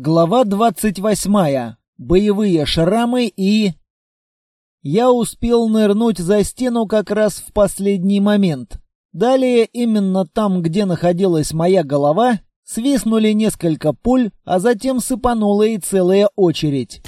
Глава 28. Боевые шрамы и... Я успел нырнуть за стену как раз в последний момент. Далее, именно там, где находилась моя голова, свистнули несколько пуль, а затем сыпанула и целая очередь.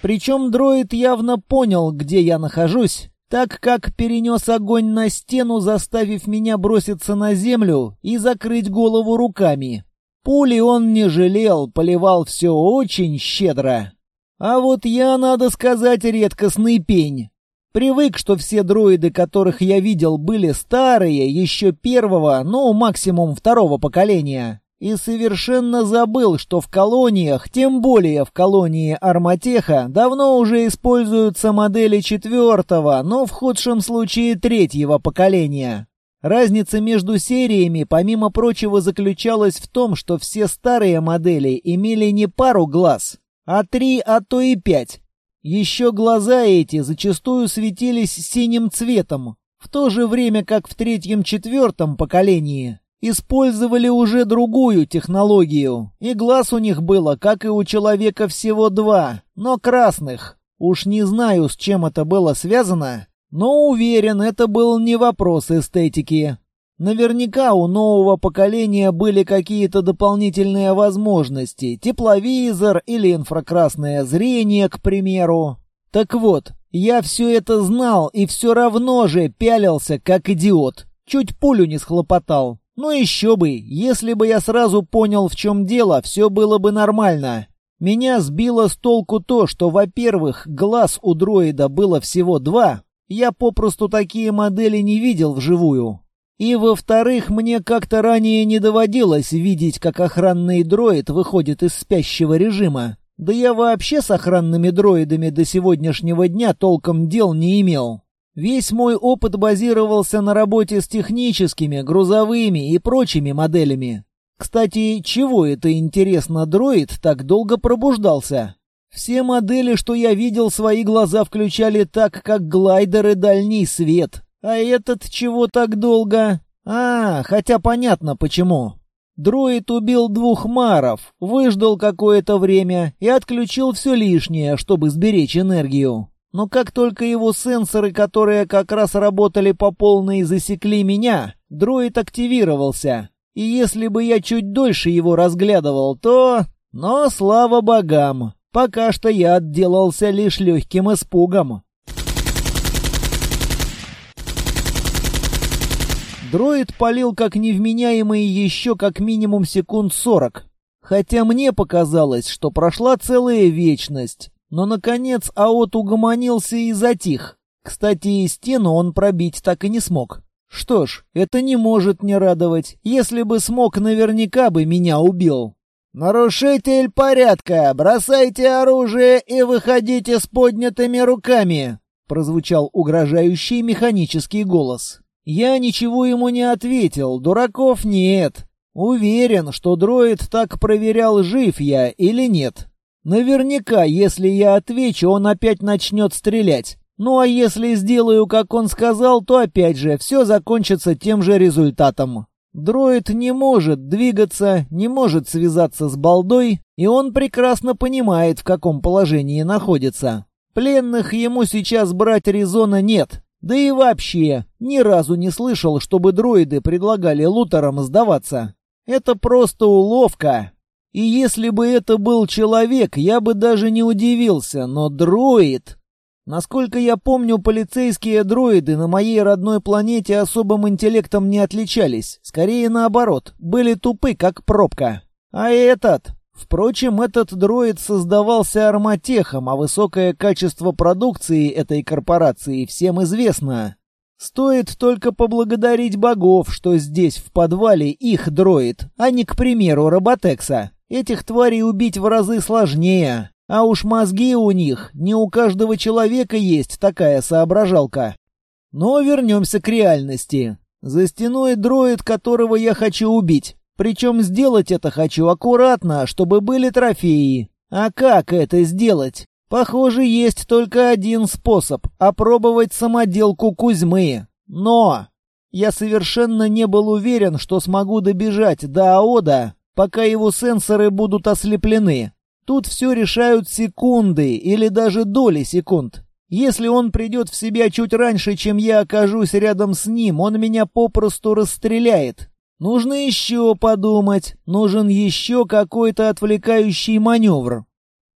Причем дроид явно понял, где я нахожусь, так как перенес огонь на стену, заставив меня броситься на землю и закрыть голову руками. Пули он не жалел, поливал все очень щедро. А вот я, надо сказать, редкостный пень. Привык, что все дроиды, которых я видел, были старые, еще первого, ну, максимум второго поколения. И совершенно забыл, что в колониях, тем более в колонии Арматеха, давно уже используются модели четвертого, но в худшем случае третьего поколения. Разница между сериями, помимо прочего, заключалась в том, что все старые модели имели не пару глаз, а три, а то и пять. Еще глаза эти зачастую светились синим цветом, в то же время как в третьем-четвертом поколении использовали уже другую технологию, и глаз у них было, как и у человека, всего два, но красных. Уж не знаю, с чем это было связано, но уверен, это был не вопрос эстетики. Наверняка у нового поколения были какие-то дополнительные возможности, тепловизор или инфракрасное зрение, к примеру. Так вот, я все это знал и все равно же пялился, как идиот. Чуть пулю не схлопотал. Ну еще бы, если бы я сразу понял, в чем дело, все было бы нормально. Меня сбило с толку то, что, во-первых, глаз у дроида было всего два, я попросту такие модели не видел вживую. И, во-вторых, мне как-то ранее не доводилось видеть, как охранный дроид выходит из спящего режима. Да я вообще с охранными дроидами до сегодняшнего дня толком дел не имел. Весь мой опыт базировался на работе с техническими, грузовыми и прочими моделями. Кстати, чего это, интересно, дроид так долго пробуждался? Все модели, что я видел, свои глаза включали так, как глайдеры дальний свет. А этот чего так долго? А, хотя понятно почему. Дроид убил двух маров, выждал какое-то время и отключил все лишнее, чтобы сберечь энергию. Но как только его сенсоры, которые как раз работали по полной, засекли меня, дроид активировался. И если бы я чуть дольше его разглядывал, то... Но слава богам, Пока что я отделался лишь легким испугом. Дроид палил как невменяемый еще как минимум секунд сорок. Хотя мне показалось, что прошла целая вечность. Но, наконец, Аот угомонился и затих. Кстати, и стену он пробить так и не смог. Что ж, это не может не радовать. Если бы смог, наверняка бы меня убил. «Нарушитель порядка! Бросайте оружие и выходите с поднятыми руками!» Прозвучал угрожающий механический голос. Я ничего ему не ответил, дураков нет. Уверен, что дроид так проверял, жив я или нет. Наверняка, если я отвечу, он опять начнет стрелять. Ну а если сделаю, как он сказал, то опять же все закончится тем же результатом. Дроид не может двигаться, не может связаться с балдой, и он прекрасно понимает, в каком положении находится. Пленных ему сейчас брать резона нет. Да и вообще, ни разу не слышал, чтобы дроиды предлагали лутерам сдаваться. Это просто уловка. И если бы это был человек, я бы даже не удивился, но дроид... Насколько я помню, полицейские дроиды на моей родной планете особым интеллектом не отличались. Скорее наоборот, были тупы, как пробка. А этот... Впрочем, этот дроид создавался арматехом, а высокое качество продукции этой корпорации всем известно. Стоит только поблагодарить богов, что здесь, в подвале, их дроид, а не, к примеру, роботекса. Этих тварей убить в разы сложнее. А уж мозги у них, не у каждого человека есть такая соображалка. Но вернемся к реальности. За стеной дроид, которого я хочу убить. Причем сделать это хочу аккуратно, чтобы были трофеи. А как это сделать? Похоже, есть только один способ — опробовать самоделку Кузьмы. Но я совершенно не был уверен, что смогу добежать до Аода пока его сенсоры будут ослеплены. Тут все решают секунды или даже доли секунд. Если он придет в себя чуть раньше, чем я окажусь рядом с ним, он меня попросту расстреляет. Нужно еще подумать, нужен еще какой-то отвлекающий маневр.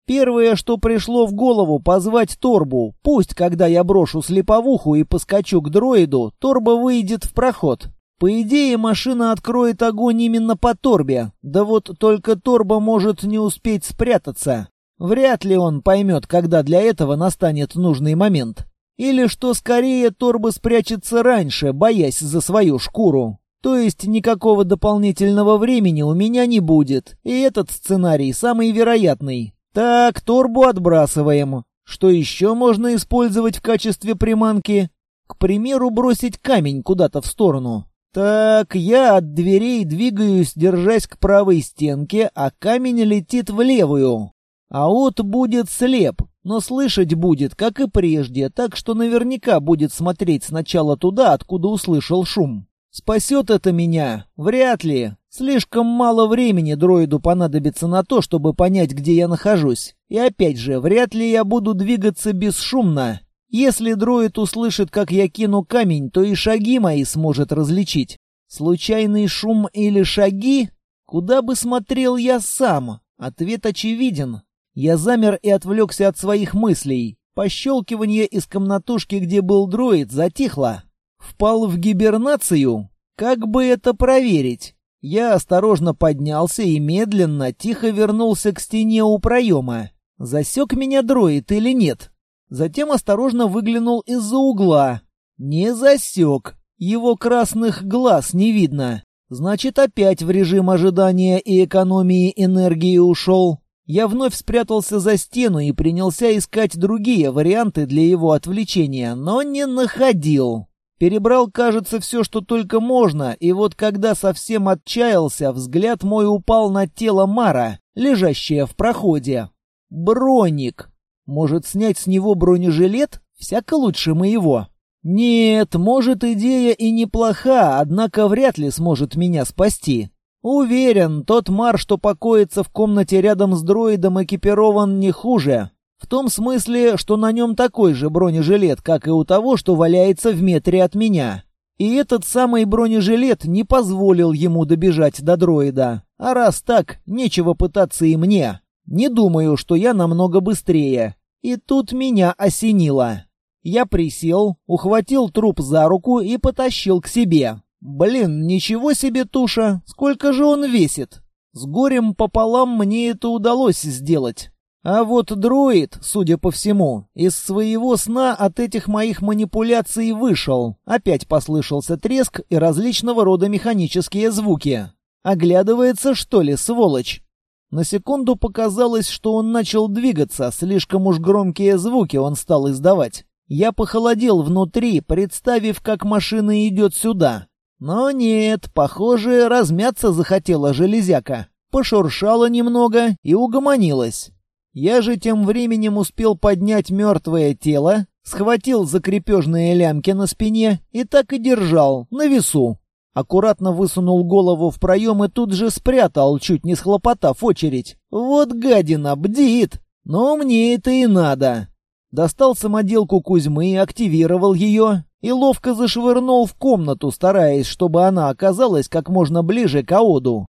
Первое, что пришло в голову, позвать Торбу. Пусть, когда я брошу слеповуху и поскочу к дроиду, Торба выйдет в проход. По идее, машина откроет огонь именно по Торбе. Да вот только Торба может не успеть спрятаться. Вряд ли он поймет, когда для этого настанет нужный момент. Или что скорее Торба спрячется раньше, боясь за свою шкуру. То есть никакого дополнительного времени у меня не будет, и этот сценарий самый вероятный. Так, торбу отбрасываем. Что еще можно использовать в качестве приманки? К примеру, бросить камень куда-то в сторону. Так, я от дверей двигаюсь, держась к правой стенке, а камень летит в левую. А вот будет слеп, но слышать будет, как и прежде, так что наверняка будет смотреть сначала туда, откуда услышал шум. Спасет это меня? Вряд ли. Слишком мало времени дроиду понадобится на то, чтобы понять, где я нахожусь. И опять же, вряд ли я буду двигаться бесшумно. Если дроид услышит, как я кину камень, то и шаги мои сможет различить. Случайный шум или шаги? Куда бы смотрел я сам? Ответ очевиден. Я замер и отвлекся от своих мыслей. Пощелкивание из комнатушки, где был дроид, затихло. Впал в гибернацию? Как бы это проверить? Я осторожно поднялся и медленно, тихо вернулся к стене у проема. Засек меня дроид или нет? Затем осторожно выглянул из-за угла. Не засек. Его красных глаз не видно. Значит, опять в режим ожидания и экономии энергии ушел. Я вновь спрятался за стену и принялся искать другие варианты для его отвлечения, но не находил. Перебрал, кажется, все, что только можно, и вот когда совсем отчаялся, взгляд мой упал на тело Мара, лежащее в проходе. Броник. Может, снять с него бронежилет? Всяко лучше моего. Нет, может, идея и неплоха, однако вряд ли сможет меня спасти. Уверен, тот Мар, что покоится в комнате рядом с дроидом, экипирован не хуже. В том смысле, что на нем такой же бронежилет, как и у того, что валяется в метре от меня. И этот самый бронежилет не позволил ему добежать до дроида. А раз так, нечего пытаться и мне. Не думаю, что я намного быстрее. И тут меня осенило. Я присел, ухватил труп за руку и потащил к себе. Блин, ничего себе туша, сколько же он весит. С горем пополам мне это удалось сделать. А вот дроид, судя по всему, из своего сна от этих моих манипуляций вышел. Опять послышался треск и различного рода механические звуки. Оглядывается, что ли, сволочь? На секунду показалось, что он начал двигаться, слишком уж громкие звуки он стал издавать. Я похолодел внутри, представив, как машина идет сюда. Но нет, похоже, размяться захотела железяка. Пошуршала немного и угомонилась. Я же тем временем успел поднять мертвое тело, схватил закрепежные лямки на спине и так и держал, на весу. Аккуратно высунул голову в проем и тут же спрятал, чуть не схлопотав очередь. Вот гадина, бдит! Но мне это и надо. Достал самоделку Кузьмы, активировал ее и ловко зашвырнул в комнату, стараясь, чтобы она оказалась как можно ближе к Аоду.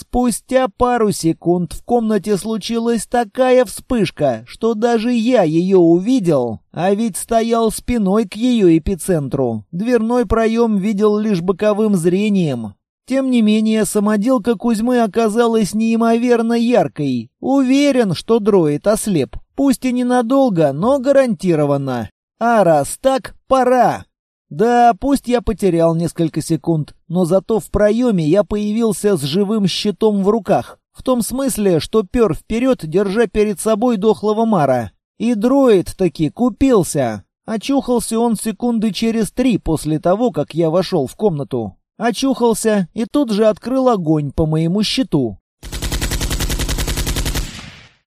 Спустя пару секунд в комнате случилась такая вспышка, что даже я ее увидел, а ведь стоял спиной к ее эпицентру. Дверной проем видел лишь боковым зрением. Тем не менее, самоделка Кузьмы оказалась неимоверно яркой. Уверен, что дроид ослеп. Пусть и ненадолго, но гарантированно. А раз так, пора. Да, пусть я потерял несколько секунд, но зато в проеме я появился с живым щитом в руках. В том смысле, что пер вперед, держа перед собой дохлого Мара. И дроид таки купился. Очухался он секунды через три после того, как я вошел в комнату. Очухался и тут же открыл огонь по моему щиту.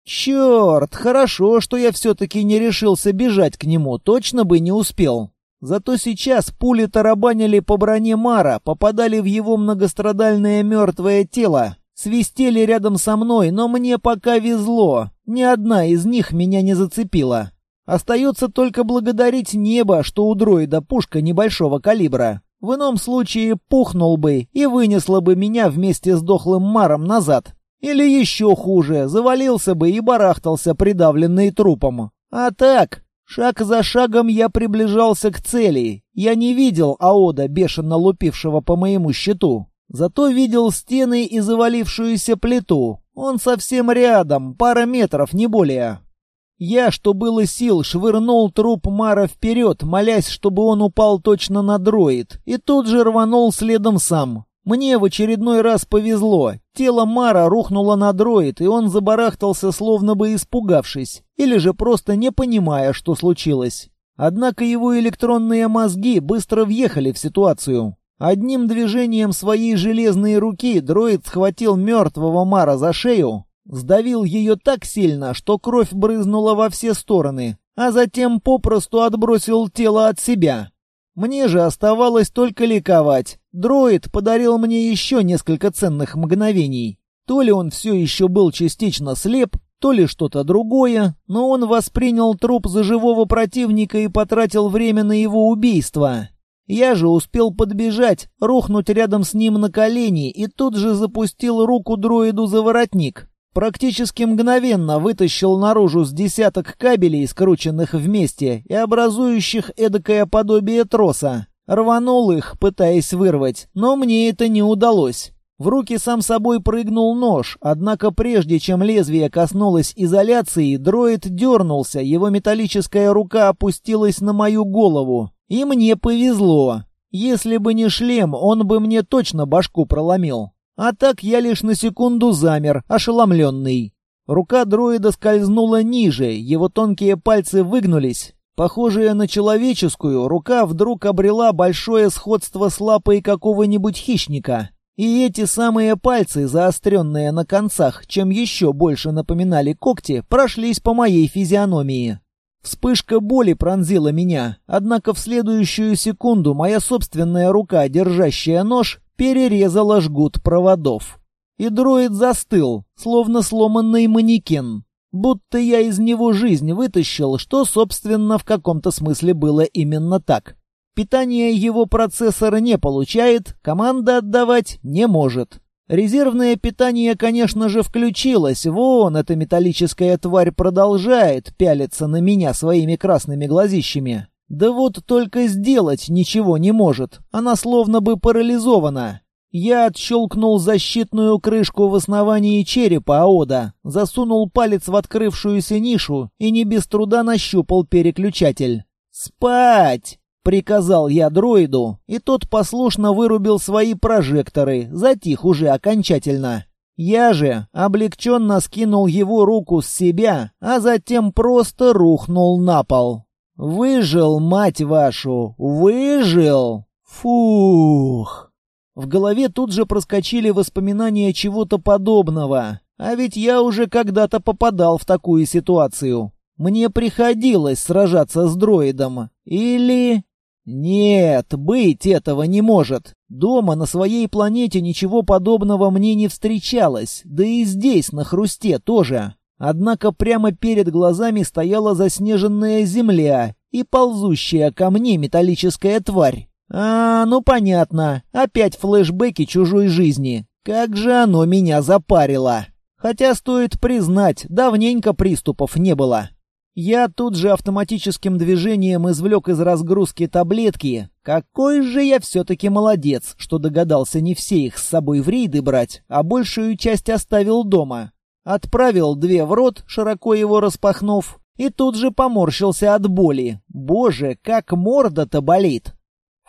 Черт, хорошо, что я все-таки не решился бежать к нему, точно бы не успел. Зато сейчас пули тарабанили по броне Мара, попадали в его многострадальное мертвое тело, свистели рядом со мной, но мне пока везло. Ни одна из них меня не зацепила. Остается только благодарить небо, что у дроида пушка небольшого калибра. В ином случае пухнул бы и вынесло бы меня вместе с дохлым Маром назад. Или еще хуже, завалился бы и барахтался, придавленный трупом. А так, шаг за шагом я приближался к цели. Я не видел Аода, бешено лупившего по моему щиту. Зато видел стены и завалившуюся плиту. Он совсем рядом, пара метров, не более. Я, что было сил, швырнул труп Мара вперед, молясь, чтобы он упал точно на дроид, и тут же рванул следом сам. Мне в очередной раз повезло. Тело Мара рухнуло на дроид, и он забарахтался, словно бы испугавшись, или же просто не понимая, что случилось. Однако его электронные мозги быстро въехали в ситуацию. Одним движением своей железной руки дроид схватил мертвого Мара за шею, Сдавил ее так сильно, что кровь брызнула во все стороны, а затем попросту отбросил тело от себя. Мне же оставалось только ликовать. Дроид подарил мне еще несколько ценных мгновений. То ли он все еще был частично слеп, то ли что-то другое, но он воспринял труп за живого противника и потратил время на его убийство. Я же успел подбежать, рухнуть рядом с ним на колени и тут же запустил руку дроиду за воротник. Практически мгновенно вытащил наружу с десяток кабелей, скрученных вместе и образующих эдакое подобие троса. Рванул их, пытаясь вырвать, но мне это не удалось. В руки сам собой прыгнул нож, однако прежде чем лезвие коснулось изоляции, дроид дернулся, его металлическая рука опустилась на мою голову. И мне повезло. Если бы не шлем, он бы мне точно башку проломил. А так я лишь на секунду замер, ошеломленный. Рука дроида скользнула ниже, его тонкие пальцы выгнулись. Похожая на человеческую, рука вдруг обрела большое сходство с лапой какого-нибудь хищника. И эти самые пальцы, заостренные на концах, чем еще больше напоминали когти, прошлись по моей физиономии. Вспышка боли пронзила меня, однако в следующую секунду моя собственная рука, держащая нож, перерезала жгут проводов. И дроид застыл, словно сломанный манекен. Будто я из него жизнь вытащил, что, собственно, в каком-то смысле было именно так. Питание его процессора не получает, команда отдавать не может. Резервное питание, конечно же, включилось. Вон эта металлическая тварь продолжает пялиться на меня своими красными глазищами. Да вот только сделать ничего не может. Она словно бы парализована. Я отщелкнул защитную крышку в основании черепа Аода, засунул палец в открывшуюся нишу и не без труда нащупал переключатель. «Спать!» — приказал я дроиду, и тот послушно вырубил свои прожекторы, затих уже окончательно. Я же облегченно скинул его руку с себя, а затем просто рухнул на пол. Выжил, мать вашу, выжил! Фух! В голове тут же проскочили воспоминания чего-то подобного. А ведь я уже когда-то попадал в такую ситуацию. Мне приходилось сражаться с дроидом. Или... Нет, быть этого не может. Дома на своей планете ничего подобного мне не встречалось, да и здесь, на хрусте, тоже. Однако прямо перед глазами стояла заснеженная земля и ползущая ко мне металлическая тварь. А, ну понятно, опять флешбеки чужой жизни. Как же оно меня запарило. Хотя стоит признать, давненько приступов не было. Я тут же автоматическим движением извлек из разгрузки таблетки. Какой же я все-таки молодец, что догадался не все их с собой в рейды брать, а большую часть оставил дома. Отправил две в рот, широко его распахнув, и тут же поморщился от боли. Боже, как морда-то болит!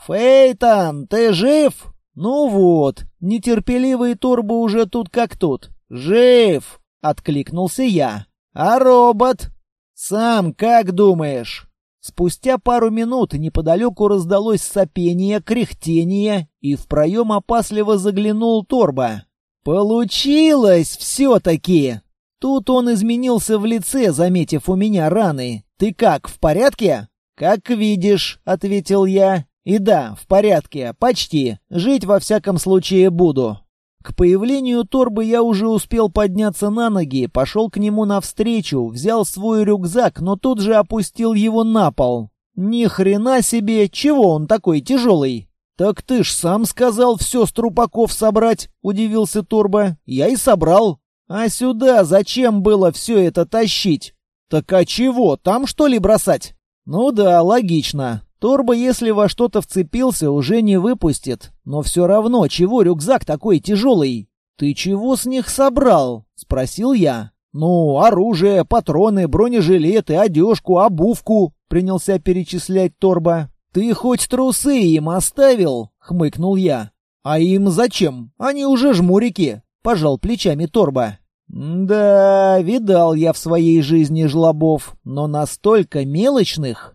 «Фейтан, ты жив?» «Ну вот, нетерпеливый Турбо уже тут как тут. Жив!» — откликнулся я. «А робот?» «Сам как думаешь?» Спустя пару минут неподалеку раздалось сопение, кряхтение, и в проем опасливо заглянул Торба. «Получилось все-таки!» Тут он изменился в лице, заметив у меня раны. «Ты как, в порядке?» «Как видишь», — ответил я. «И да, в порядке, почти. Жить во всяком случае буду». К появлению торбы я уже успел подняться на ноги, пошел к нему навстречу, взял свой рюкзак, но тут же опустил его на пол. Ни хрена себе, чего он такой тяжелый? Так ты ж сам сказал все с трупаков собрать, удивился Торба. Я и собрал. А сюда зачем было все это тащить? Так а чего, там что ли бросать? Ну да, логично. Торба, если во что-то вцепился, уже не выпустит. Но все равно, чего рюкзак такой тяжелый? Ты чего с них собрал? Спросил я. Ну, оружие, патроны, бронежилеты, одежку, обувку, принялся перечислять Торба. Ты хоть трусы им оставил? хмыкнул я. А им зачем? Они уже жмурики, пожал плечами Торба. «Да, видал я в своей жизни жлобов, но настолько мелочных».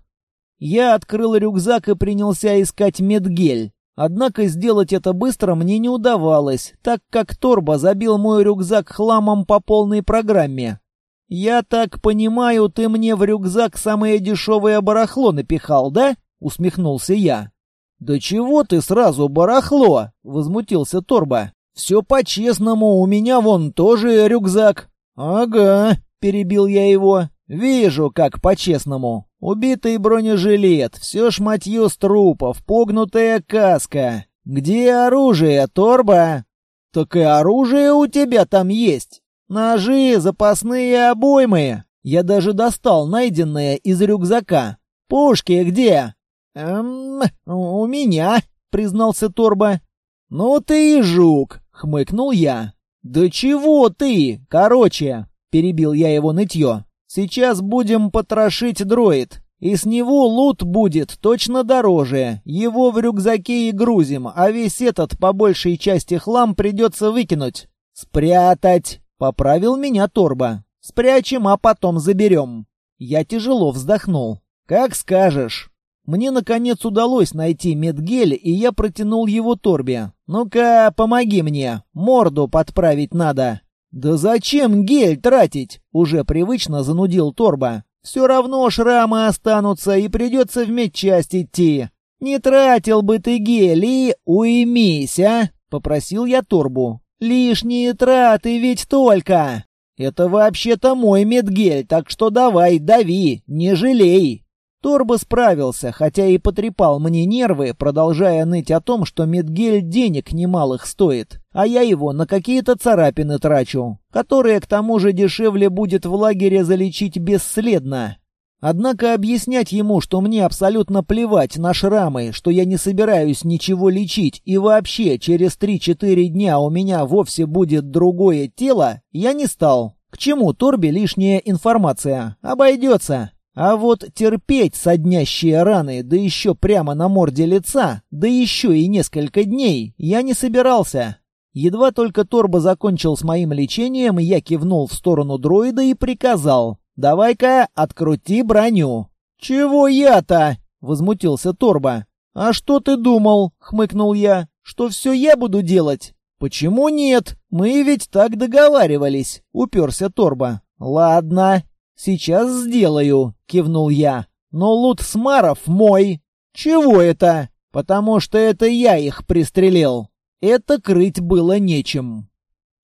Я открыл рюкзак и принялся искать медгель. Однако сделать это быстро мне не удавалось, так как Торба забил мой рюкзак хламом по полной программе. «Я так понимаю, ты мне в рюкзак самое дешевое барахло напихал, да?» — усмехнулся я. «Да чего ты сразу барахло?» — возмутился Торба. Все по-честному, у меня вон тоже рюкзак. Ага, перебил я его. Вижу, как по-честному. Убитый бронежилет, все шматье с трупов, погнутая каска. Где оружие, торба? Так и оружие у тебя там есть. Ножи, запасные обоймы. Я даже достал найденное из рюкзака. Пушки где? Эм, у меня, признался Торба. Ну ты и жук хмыкнул я. «Да чего ты? Короче!» — перебил я его нытье. «Сейчас будем потрошить дроид, и с него лут будет точно дороже. Его в рюкзаке и грузим, а весь этот по большей части хлам придется выкинуть». «Спрятать!» — поправил меня Торба. «Спрячем, а потом заберем». Я тяжело вздохнул. «Как скажешь». Мне, наконец, удалось найти медгель, и я протянул его Торбе. «Ну-ка, помоги мне, морду подправить надо». «Да зачем гель тратить?» — уже привычно занудил Торба. «Все равно шрамы останутся, и придется в медчасть идти. Не тратил бы ты гель и уймись, а?» — попросил я Торбу. «Лишние траты ведь только!» «Это вообще-то мой медгель, так что давай, дави, не жалей!» Торбо справился, хотя и потрепал мне нервы, продолжая ныть о том, что медгель денег немалых стоит, а я его на какие-то царапины трачу, которые к тому же дешевле будет в лагере залечить бесследно. Однако объяснять ему, что мне абсолютно плевать на шрамы, что я не собираюсь ничего лечить и вообще через 3-4 дня у меня вовсе будет другое тело, я не стал. К чему Торбе лишняя информация? Обойдется. А вот терпеть соднящие раны, да еще прямо на морде лица, да еще и несколько дней, я не собирался. Едва только Торба закончил с моим лечением, я кивнул в сторону дроида и приказал. «Давай-ка, открути броню». «Чего я-то?» — возмутился Торба. «А что ты думал?» — хмыкнул я. «Что все я буду делать?» «Почему нет? Мы ведь так договаривались», — уперся Торба. «Ладно, «Сейчас сделаю», — кивнул я. «Но лут Смаров мой». «Чего это?» «Потому что это я их пристрелил. Это крыть было нечем».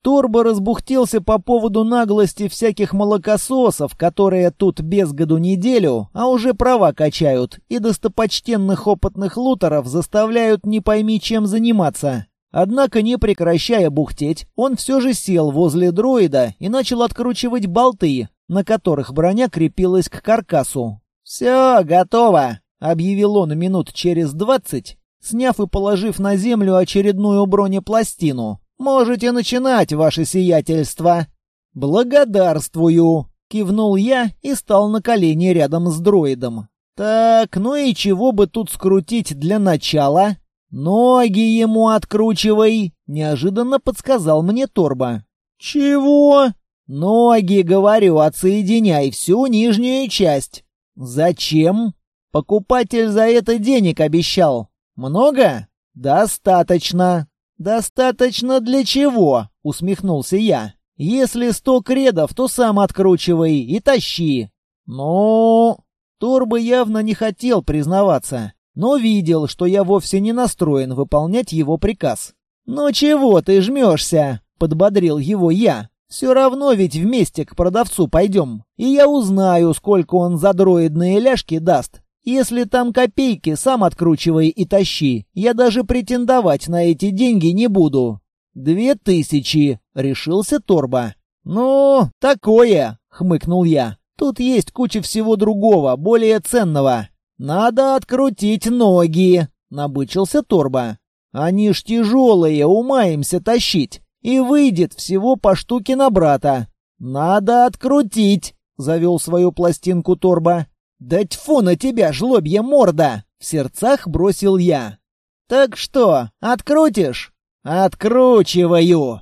Торбо разбухтелся по поводу наглости всяких молокососов, которые тут без году неделю, а уже права качают, и достопочтенных опытных лутеров заставляют не пойми чем заниматься. Однако, не прекращая бухтеть, он все же сел возле дроида и начал откручивать болты, на которых броня крепилась к каркасу. «Все, готово!» — объявил он минут через двадцать, сняв и положив на землю очередную бронепластину. «Можете начинать, ваше сиятельство!» «Благодарствую!» — кивнул я и стал на колени рядом с дроидом. «Так, ну и чего бы тут скрутить для начала?» «Ноги ему откручивай!» — неожиданно подсказал мне Торба. «Чего?» «Ноги, говорю, отсоединяй всю нижнюю часть». «Зачем?» «Покупатель за это денег обещал». «Много?» «Достаточно». «Достаточно для чего?» — усмехнулся я. «Если сто кредов, то сам откручивай и тащи». «Ну...» Торба явно не хотел признаваться, но видел, что я вовсе не настроен выполнять его приказ. «Ну чего ты жмешься?» — подбодрил его я. «Все равно ведь вместе к продавцу пойдем, и я узнаю, сколько он за дроидные ляжки даст. Если там копейки, сам откручивай и тащи. Я даже претендовать на эти деньги не буду». «Две тысячи», — решился Торба. «Ну, такое», — хмыкнул я. «Тут есть куча всего другого, более ценного. Надо открутить ноги», — набычился Торба. Они ж тяжелые, умаемся тащить. И выйдет всего по штуке на брата. Надо открутить, завел свою пластинку торба. Да тьфу на тебя, жлобья морда! В сердцах бросил я. Так что, открутишь? Откручиваю!